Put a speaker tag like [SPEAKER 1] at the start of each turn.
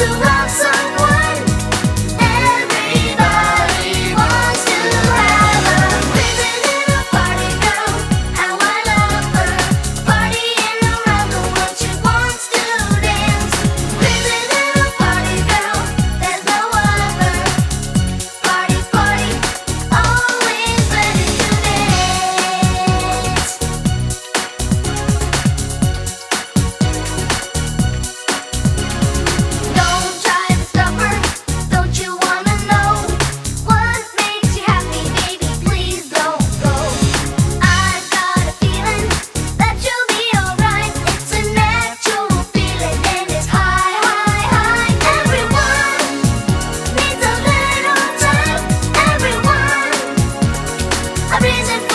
[SPEAKER 1] still have a reason